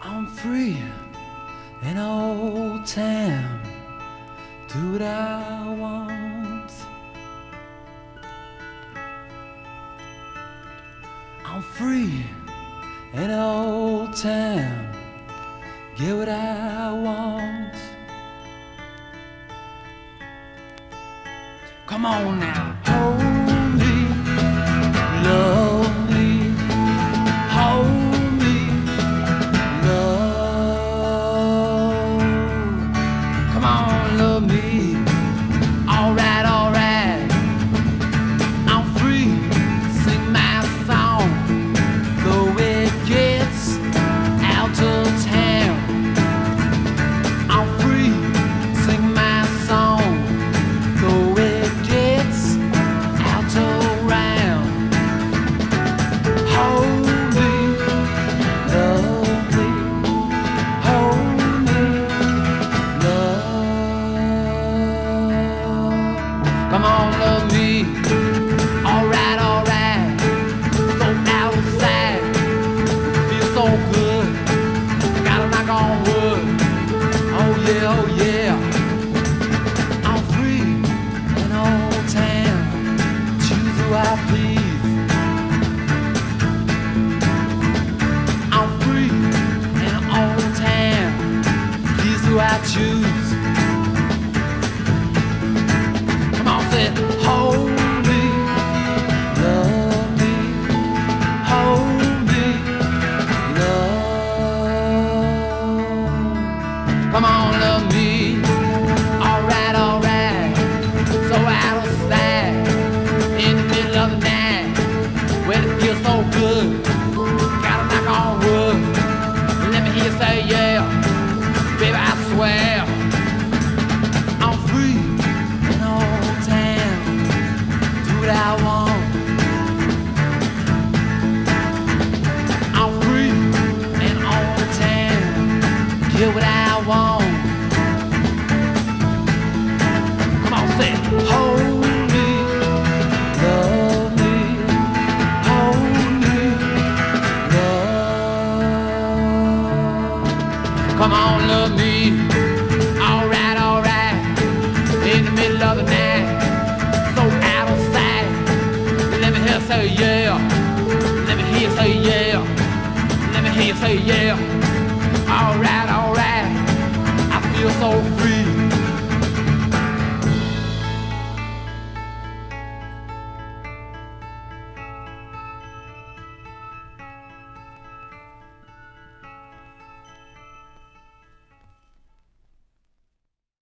I'm free in old town. Do what I want. I'm free in old town. Get what I want. Come on now, Choose. do what I want. Come on, say it. Hold me, love me, hold me, love. Come on, love me. All right, all right. In the middle of the night, so out of sight. Let me hear say yeah. Let me hear say yeah. Let me hear say yeah. All right.